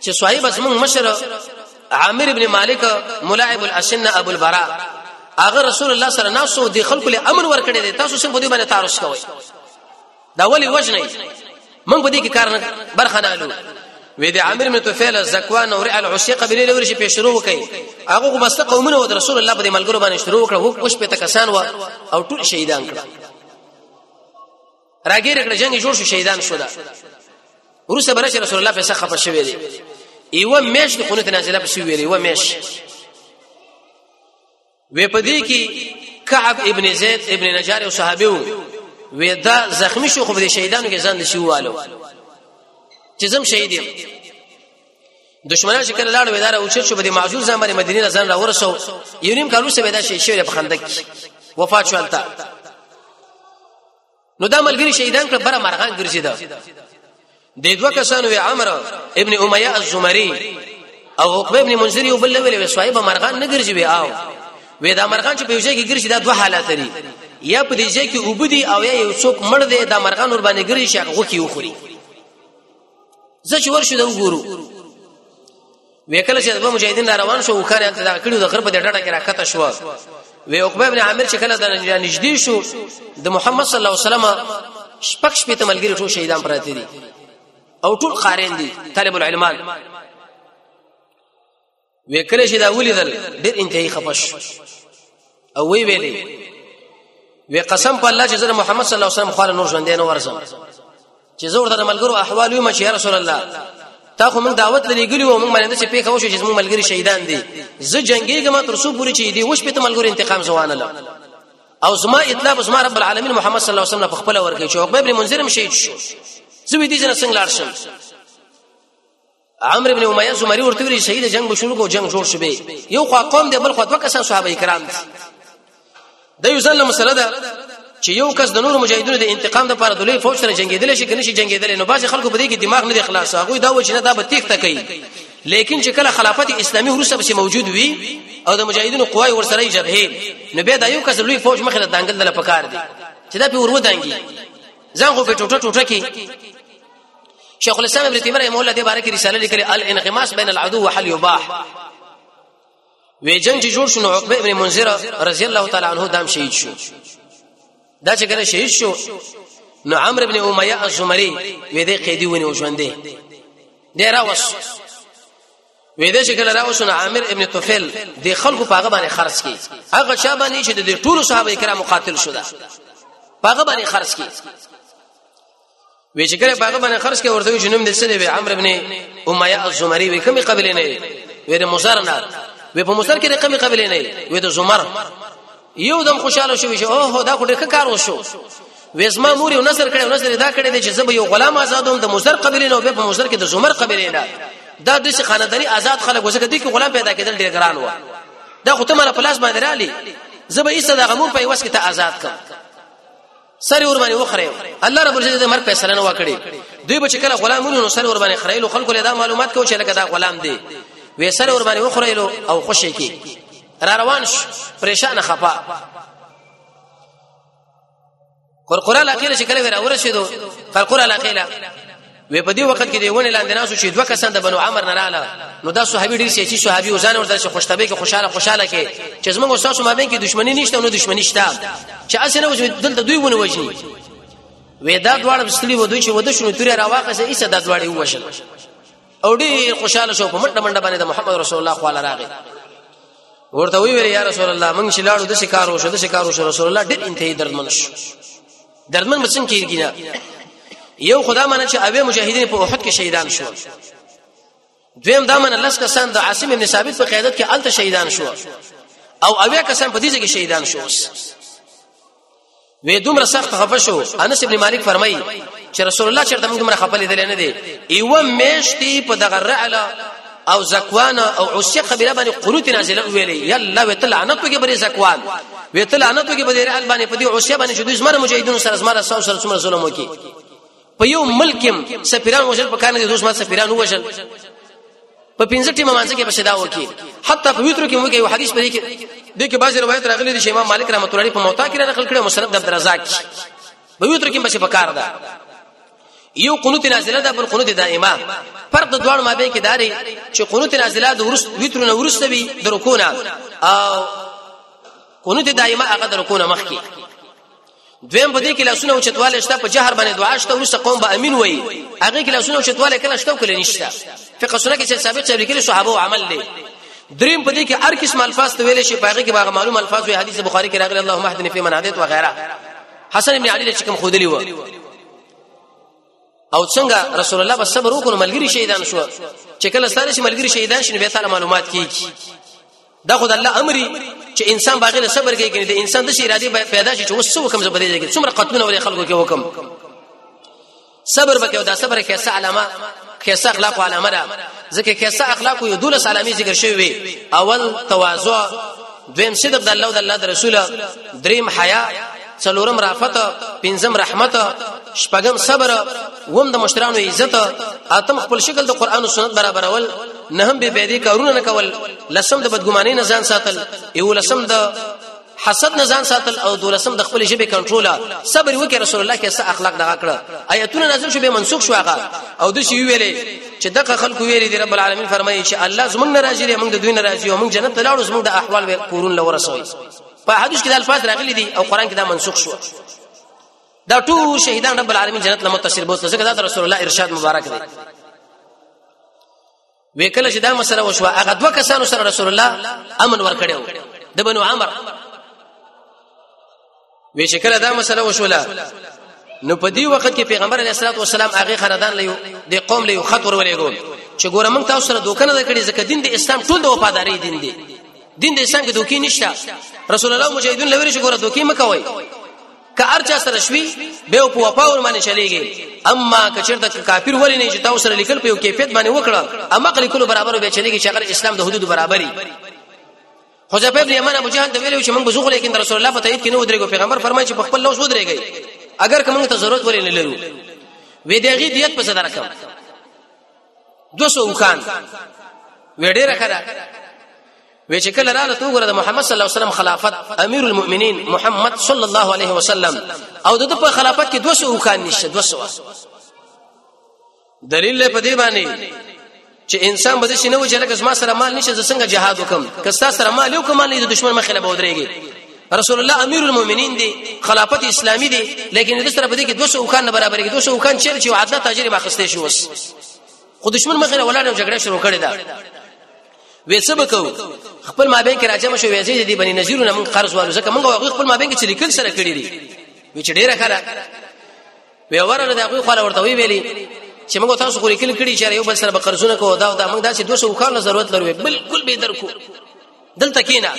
A: چې صاحب اسمن مشر عامر ابن مالک ملاعب الاسن ابو البراء اگر رسول الله صلی الله علیه وسلم د خلکو له امر ورکړي دي تاسو څنګه دوی باندې تعرض کوئ دا ولی وجنه من په دې کې کار نه برخه نه الو وې د عامر بن طفیل زکوان او رعل عشیق بلی لور شي په شروع وکي هغه کو بس قومونه او رسول الله په دې ملګرو باندې شروع وکړه هو اوس په تکسان و او ټول شهیدان کړه راګیر کړه جنگ جوړ شو شهیدان شو دا ورسره برش رسول الله په څخه خفه شوی دی ایو مېش د قنوت نازله په شوی دی و مېش وې په دې کې کعب ابن زید ابن نجار او صحابه وو وې دا زخمی شو خو د شهیدانو کې ځان شووالو چې زم شهید یم دشمنان چې کله لاړ ودار او چت شو به د معزول ځان باندې مدینه ځان را ورسو یو نیم کالو سه به دا شي شي په خندق وفات شو البته نو دا ملګری شهیدان کړ بره مرغان ګرځي دا د دوه کسانو وی عمر ابن امیه الزمری او عقبه ابن منذر یو بل ویل صاحب مرغان نه ګرځي وی او وی دا مرغان چې په یوځای کې ګرځي دا دوه حالات لري یا په دې ځای کې وبدي او یا یو څوک مړ دی دا مرغان ور باندې ګرځي شغه غوخي وخوري زه چې ورشو دا وګورو وې کله چې ابو مجاهدین را روان شو وکړ انت دا کړو د غرب د ډډه کې راکته شو وې عقبه ابن عامر چې کله د نږدې شو د محمد صلی الله علیه وسلم شپږ شپې ته ملګری ټول شهیدان پراته دي او ټول قارین دي طالب العلمان وې کله چې دا ولیدل ډېر انتهایی خپش او وی ویلې وی قسم په الله چې زه محمد صلی الله علیه وسلم خو نور ژوند نه ورسم چې زه ورته ملګرو احوال ویم چې رسول الله تا خو موږ دعوت لري ګلی و موږ باندې چې پیښه وشو چې موږ ملګری شهیدان دي زه جنگیږم ما تر څو پوری چې دی وش په ته ملګری انتقام زوانه له او زما اطلاع زما رب العالمین محمد صلی الله علیه وسلم په خپل ورکه چې عقبه ابن منذر هم شهید شو زه دې څنګه څنګه لار شم عمرو ابن امیہ زمری ورته ویل شهید جنگ بشنو کو جنگ جوړ شوه یو خو قوم دی بل خو دوه کسان صحابه کرام دي د یو ځل مسله ده چې یو کس د نور مجاهدونو د انتقام لپاره د لوی فوج سره جنگیدل شي کنه شي جنگیدل نو بعضی خلکو په دې کې دماغ نه دی خلاص هغه دا و چې نه دا به تیخ تکي لیکن چې کله خلافت اسلامي ورسره به موجود وي او د مجاهدونو قوای ورسره جبهه نو به دا یو کس لوی فوج مخه د دانګل دل پکار دي چې دا په ورو دانګي ځان خو په ټوټه ټوټه کې شیخ الاسلام ابن تیمیه رحمه الله دې باره کې رساله لیکلې الانغماس بین العدو وحل یباح وی جنگ چې جوړ شنو عقبه ابن منذر رضی الله تعالی عنہ دام شهید شو دا چې کله شهید شو نو عمرو ابن امیہ الزمری وی دې قیدی ونی وژوندې دې راوس وی دې چې کله راوس نو عامر ابن طفیل دې خلکو پاغه باندې خرج کی هغه شابه نه چې د ټولو صحابه کرامو قاتل شو دا پاغه باندې خرج کی وی چې کله باغ باندې خرج کې ورته وی جنوم د سره وی عمرو ابن امیہ الزمری وی کومه قبیله نه وی د مزر نه وی په مزر کې د کومه قبیله نه وی د زمر یو دم خوشاله شو چې اوه دا خو ډېر کار وشو وېزما مور یو نظر کړو نظر دا کړی دی چې زه به یو غلام آزادوم د مزر قبیله نه به په مزر کې د زمر قبیله نه دا د څه خاندانی آزاد خلک وسکه دي کې غلام پیدا کېدل ډېر ګران و دا خو ته مله پلاس باندې رالي زه به ایسه د غمور په واسکه ته آزاد کړم سر ور باندې وخره الله رب العزت مرګ فیصله نه وکړي دوی به چې کله غلامونو نو سر ور باندې خړېلو خلکو له دا معلومات کو چې لکه دا غلام دی وې سر ور باندې وخړېلو او خوشي کی را روان شو پریشان خپه قرقره لاقیله چې کله ور ورسېدو قرقره لاقیله وې په دې وخت کې دیونه لاندې ناسو چې دوه کسان د بنو عمر نه رااله نو دا صحابي ډیر سیاسي صحابي او ځان ورته خوشتبه کې خوشاله خوشاله کې چې زموږ استاد ما بین کې دښمنی نشته نو دښمنی شته چې اسنه وجه دلته دوی ونه وجني وې دا دواړه بسلی و دوی چې وده شنو تورې راواقه سه ایسه دا دواړه وشل او ډیر خوشاله شو په منډه منډه باندې د محمد رسول الله صلی الله علیه ورته وی ویل یا رسول الله مونږ شلاړو د شکارو شو د شکارو شو رسول الله ډیر انتهایی دردمن شو دردمن به څنګه کیږي نه یو خدا منه چې اوی مجاهدین په احد کې شهیدان شو دویم دا منه لس کسان د عاصم ابن ثابت په قیادت کې الته شهیدان شو او اوی کسان په دې ځای کې شهیدان شو وې دومره سخت خفه شو انس ابن مالک فرمایي چې رسول الله چرته موږ دومره خپل دي نه دي ایو مېشتي په دغه رعله او زکوان او عشی قبیله باندې قنوت نازله ویلې یا الله وتلعنت وکي بری زکوان وتلعنت وکي بری رحل باندې په دې عشی باندې چې دوی زمره مجاهدونو سره زمره ساو سره څومره ظلم وکي په یو ملکم سفیران وژل په کانه دي دوی زمره سفیران وژل په پنځه ټیمه مانځ کې بشدا وکي حتی په ویترو کې موږ یو حدیث پرې کې د کې بعضی روایت راغلي دي چې امام مالک رحمت الله علیه په موتا کې نقل کړي مسند عبد الرزاق په ویترو کې بشي پکار ده یو قنوت نازله ده بل قنوت دائمه فرق د دوه مابین کې داري چې قنوت نازله د ورس ویترونه ورسته وي د رکونه او قنوت دائمه هغه د رکونه مخ کې دویم په دې کې لاسونه او چتواله شته په جهر باندې دعا شته ورسته قوم به امين وي هغه کې لاسونه او چتواله کله شته کله نشته فقہ سنت کې ثابت چې لیکلي صحابه او عمل دي دریم په دې کې هر قسم الفاظ ته ویل شي پاګه کې باغ معلوم الفاظ وي حدیث بخاری کې راغلي اللهم اهدني فيمن هديت وغيرها حسن ابن علي چې کوم خودلی و او څنګه رسول الله بس صبر وکړو ملګری شهیدان شو چې کله ستاره شي ملګری شهیدان شي به تعالی معلومات کیږي دا خدای الله امري چې انسان باغې له صبر کې کړي د انسان د شي اراده پیدا شي چې وسو وکم زبر دی کې څومره قتلونه ولې خلکو کې وکم صبر وکړه دا صبر کې څه علامه کیسه اخلاق علامه ده ځکه کیسه اخلاق یو دولس علامې ذکر شوی اول تواضع دویم صدق د الله او د الله د رسول دریم حیا څلورم رافت پنځم رحمت شپږم صبر وم د مشرانو عزت اتم خپل شکل د قران او سنت برابرول نه هم به بيدی کارونه نه کول لسم د بدګمانۍ نه ځان ساتل یو لسم د حسد نه ځان ساتل او دولسم د خپل ژبه کنټرول صبر وکړي رسول الله کې څه اخلاق دغه کړ آیتونه نازل شو به منسوخ شو هغه او د شی ویلې چې دغه خلکو ویری دی رب العالمین فرمایي چې الله زمونږ ناراضي دی موږ د دوی ناراضي یو موږ جنت ته لاړو زمونږ د احوال به کورون لور سوي په حدیث کې د الفاظ راغلي دي او قران کې دا منسوخ شو دا ټول شهیدان رب العالمین جنت لمو تشریف بوته ځکه دا رسول الله ارشاد مبارک دی وکله چې دا مسله وشو هغه دوه کسانو سره رسول الله امن ورکړیو د بنو عمر وی چې کله دا مسله وشوله نو په دې وخت کې پیغمبر علیه الصلاه والسلام هغه خردان لیو د قوم لیو خط ورولېګو چې ګوره موږ تاسو سره دوکه نه کړی ځکه دین د اسلام ټول د وفاداری دین دی دین د اسلام کې دوکي نشته رسول الله مجاهدون لوري چې ګوره دوکي مکوي که ارچا سره شوي به په وفا ور باندې چلےږي اما کچرته کافر ولې نه چې تاسو سره لیکل په یو کیفیت باندې وکړه اما کلی کول برابر به چلےږي چې اگر اسلام د حدود برابرۍ حذیفه ابن یمان ابو جهل ته ویلو چې موږ به زغلې کې رسول الله فتایت کې نو درېګو پیغمبر فرمایي چې په خپل لوز ودرېږي اگر کومه ته ضرورت ولې نه لرو وې دغه دیت په صدر کم 200 وکان وې ډېر کړه وې چې کله رااله تو ګره د محمد صلی الله علیه وسلم خلافت امیر المؤمنین محمد صلی الله علیه وسلم او د په خلافت کې 200 وکان نشته 200 دلیل له پدې باندې چې انسان به شي نه و چې لکه زما سره مال نشه زه څنګه جهاد وکم که تاسو سره مال یو کوم نه د دشمن مخه له بودريږي رسول الله امیر المؤمنین دی خلافت اسلامی دی لیکن د سره بده کې 200 وکان برابر کې 200 وکان چیر چې عادت تاجر ما خسته شو وس خو دشمن مخه له ولاړ جګړه شروع کړې ده وې څه وکاو خپل مابین کې راځم شو وې دې بني نذیرونه من قرض والو ځکه موږ خپل مابین کې چې لیکل سره کړی دی وچ ډیره کړه وی ورنه د هغه خاله ورته وی ویلي چې موږ تاسو خو لیکل کړي چې یو بل سره به قرضونه کوو دا دا موږ داسې 200 کال ضرورت لرو بالکل به درکو دلته کینا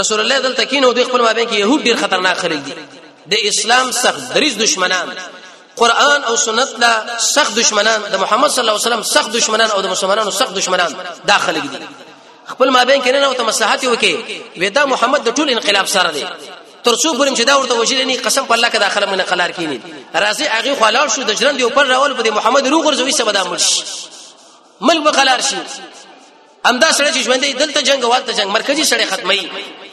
A: رسول الله دلته کینا او د خپل مابین کې يهود ډیر خطرناک خلک دي د اسلام سخت دریز دشمنان قران او سنت لا سخت دشمنان د محمد صلی الله علیه وسلم سخت دشمنان او د مسلمانانو سخت دشمنان داخله دي خپل مابین کې نه او ته مصلحت وکي ودا محمد د ټول انقلاب سره دی تر څو پرم چې دا ورته وجل نه قسم په الله کې داخله من قلار کینی راځي هغه خلال شو د جرند یو پر راول په محمد روغ ورځوي سبا د عمل شي مل به قلار شي امدا سره چې ژوندې دلته جنگ والته جنگ مرکزی سره ختمي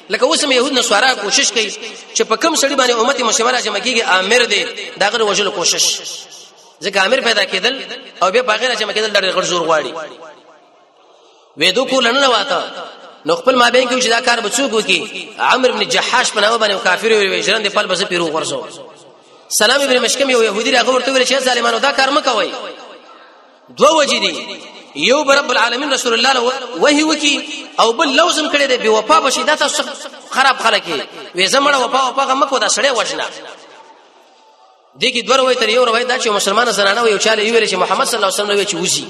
A: لکه اوس مې يهود نصارا کوشش کوي چې په کم سړي باندې امت مسلمه راځم کېږي امر دی دا غره وجل کوشش ځکه امر پیدا کېدل او به باغې راځم کېدل د غړ زور غواړي وې دوه کور لنه واته نو خپل ما بین کې چې دا کار بچو کو کی عمرو بن جحاش په نامه باندې کافر وي ژوند په پل بس پیرو ورسو سلام ابن مشکم یو يهودي راغور ورته ویل چې ظالمانو دا کار مکوئ دوه وجې دي یو رب العالمین رسول الله له وحی وکي او بل لوزم کړي دی بي وفا بشي دا تاسو خراب خلک وي زمړه وفا وفا غم کو دا سړی وژنه دې کې دوه روایت یو روایت دا چې مسلمان زنانه وي او چاله یې ویل چې محمد صلی الله علیه وسلم وی چې وزي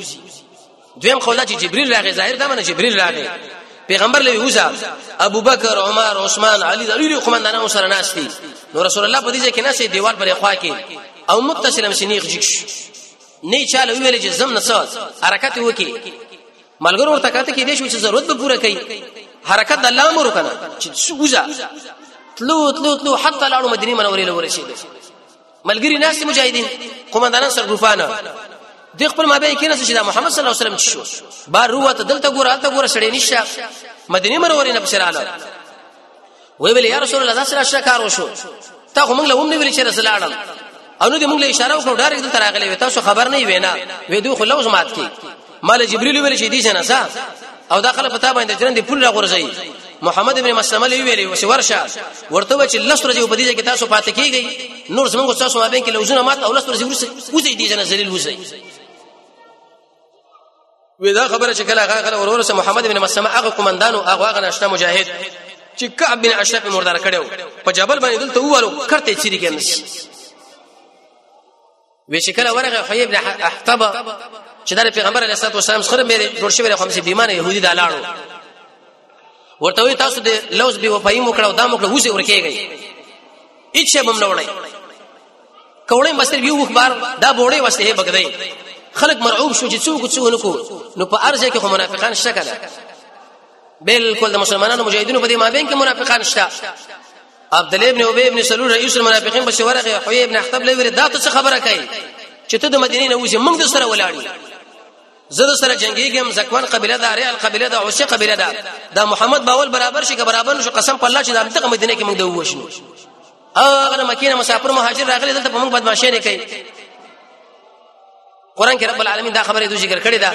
A: دویم قول چې جبريل راغی ظاهر دا معنی جبريل راغی پیغمبر لوي وزا ابو بکر عمر عثمان علي ذری له قومندانانو سره ناس دي نو رسول الله په دې ځای کې ناس دی دیوال پر خوا کې او متصلم سنیخ جکش نه چاله ویل چې زم نسات حرکت وکي ملګرو ورته کاته کې دې شو چې ضرورت به پوره کړي حرکت د الله امر وکړه چې سوزا تلو تلو تلو حتی لاړو مدینه منورې له ورسېد ملګری ناس مجاهدین قومندانان سره ګروپانه د خپل مابین کې نه چې دا محمد صلی الله علیه وسلم شو بار روه ته دلته ګوره دلته ګوره سړې نشه مدینه منورې نه بشراله وی ویل یا رسول الله دا سره شکار وشو تا خو موږ له هم نه ویل چې رسول الله او نو دې موږ له اشاره وکړو ډایرک دلته راغلی تاسو خبر نه وینا وې دوی خو لوز مات کی مال جبريل ویل شي دي جنا سا او دا خلک پتا باندې جنن دي پول را غورځي محمد ابن مسلمه لوي ویلي وسي ورشه ورته و چې لس ورځې په دې کې تاسو پاتې کیږئ نور زمونږ تاسو مابین کې لوزونه مات او لس ورځې ورسې وځي دي جنا ذلیل وځي وی دا خبره چې کله هغه غل ورور سره محمد بن مسلمه هغه قومندانو هغه هغه نشته مجاهد چې کعب بن اشرف مردار کړو په جبل باندې دلته ووالو کرته چیرې کېنس وی چې کله ورغه حیب بن احتب چې د پیغمبر علیه الصلاه والسلام سره مې جوړ شوی خو مې بیمانه يهودي دا لاړو ورته وی تاسو د لوز بي وفای مو کړو دا مو کړو وځي ورکیږي هیڅ شی بم نه وړي کوړې مسل یو مخبار دا بوړې وسه بغدای خلک مرعوب شو چې څوک څوک نکو نو په ارزه کې خو منافقان شته کړه بالکل د مسلمانانو مجاهدینو په دې مابین کې منافقان شته عبد الله ابن ابي ابن سلول رئيس المنافقين بس ورغه حوي ابن اخطب لوي دا ته خبره کوي چې ته د مدینې نه وځې موږ د سره ولاړ زر سره جنگيږم زکوان قبيله ده ريال قبيله ده عشق قبيله ده دا محمد باول برابر شي که برابر شو قسم په الله چې دا دغه مدینه کې موږ د وښنو هغه مکینه مسافر مهاجر راغلي دلته په موږ بدمعشي نه کوي قران کې رب العالمین دا خبره د ذکر کړې ده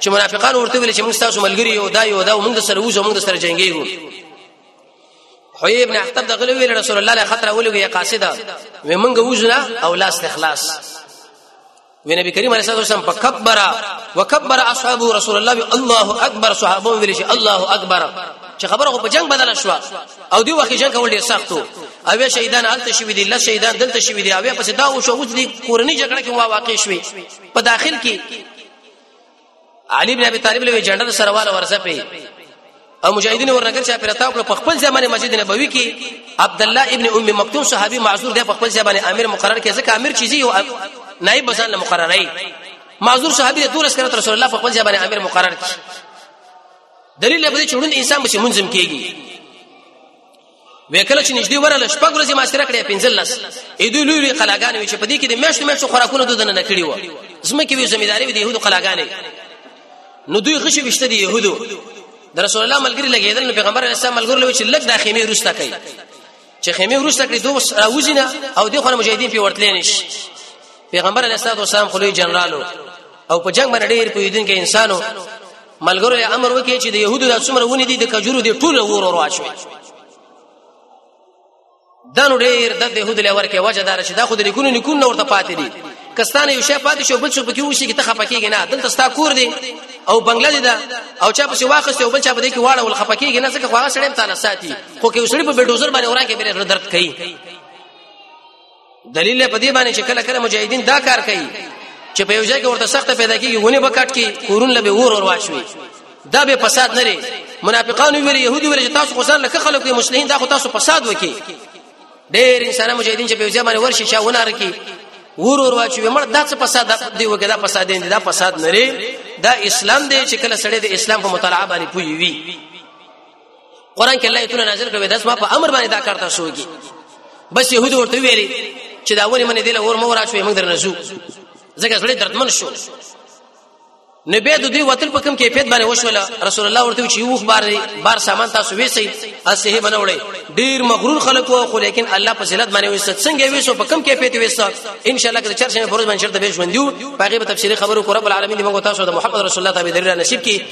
A: چې منافقان ورته ویل چې موږ تاسو ملګری یو دا یو دا موږ سره وځو موږ سره جنگيږو حوی ابن احتب د غلو ویل رسول الله له خطر اولګي قاصده ومنګه وځنه او لاس اخلاص وی نبی کریم علیه الصلاه والسلام فكبر وكبر اصحاب رسول الله الله اکبر صحابه ویل شي الله اکبر چې خبره په جنگ بدل شو او دی وخت جنگ کول ډیر سختو او شهیدان الته شوی دي لس شهیدان دلته شوی دي او پس دا او شو اوس دي کورنی جګړه کې واقع شوی په داخل کې علي بن ابي طالب له جنډه سره والا ورسه پی او مجاهدین ورنګر چې پیرتا کړ په خپل ځمانه مسجد نبوي کې عبد الله ابن ام مکتوم صحابي معذور دی په خپل ځمانه امیر مقرر کې ځکه امیر چیزي او نائب بسان مقررای معذور صحابي د دولس کړه رسول الله په خپل ځمانه امیر مقرر کی دلیل به چړون انسان به منظم کیږي وې کله چې نږدې ورله شپږ ورځې ما سره کړې 15 اې دوی لوی لوی قلاګانې وي چې په دې کې د میاشتو میاشتو خوراکونه دودنه نه کړی و زموږ کې وی زمیداری وي د يهودو قلاګانې نو دوی غشي وشته دي يهودو د رسول الله ملګری لګیدل نو پیغمبر علیه السلام ملګری لوي چې لګ د خیمه روسته کوي چې خیمه روسته کړي دوه راوځینه او د خونه مجاهدین په ورتلې نش پیغمبر علیه السلام خلوی جنرالو او په جنگ باندې ډیر پویدونکو انسانو ملګرو له امر وکړي چې د يهودو د څومره ونی دي د کجورو د ټول ور ور واچوي دا نو ډېر د يهودو له ورکه وجه دار چې دا خو د لیکونو نکون نور ته پاتې دي کستانه یو شی پاتې شو بل څه پکې وشي کې ته خپکیږي نه دلته ستا کور دی او بنگله دی دا او چا په واخست او بل چا په دې کې واړه ول خپکیږي نه ځکه خو هغه سړی ته نه ساتي خو کې وسړي په بلډوزر باندې ورا کې بیر درد کوي دلیل په دې باندې چې کله کله مجاهدین دا کار کوي چې په یو ځای کې ورته سخت پیدا کیږي ونه بکټ کی کورون لبه ور ور واچوي دا به فساد نه لري منافقان ویل يهودي ویل چې تاسو خو ځان لکه خلکو مسلمانین دا خو تاسو فساد وکي ډېر انسان مجاهدین چې په یو ځای باندې ورشي شا ونار کی ور ور واچوي مړ دا څه فساد دی وکي دا فساد دی دا فساد نه لري دا اسلام دی چې کله سړی د اسلام په مطالعه باندې پوي وي قران کې الله ایتونه نازل کړو داس ما په امر باندې دا کار تاسو وږي بس يهودو ورته ویلي چې دا ونی منې دله اور مو راشوي موږ درنه شو ځکه سړی دردمن شو نو به د دوی وتل په کوم کیفیت باندې وشول رسول الله ورته چې یو خبر دی بار سامان تاسو ویسي اسه بنوړي ډیر مغرور خلک وو خو لیکن الله په ذلت باندې ویسه څنګه ویسو په کوم کیفیت ویسه ان شاء الله که چرشه فروز باندې شرط به ژوندیو په غیبه تفصیلی خبرو کو رب العالمین موږ تاسو د محمد رسول الله تعالی نصیب کی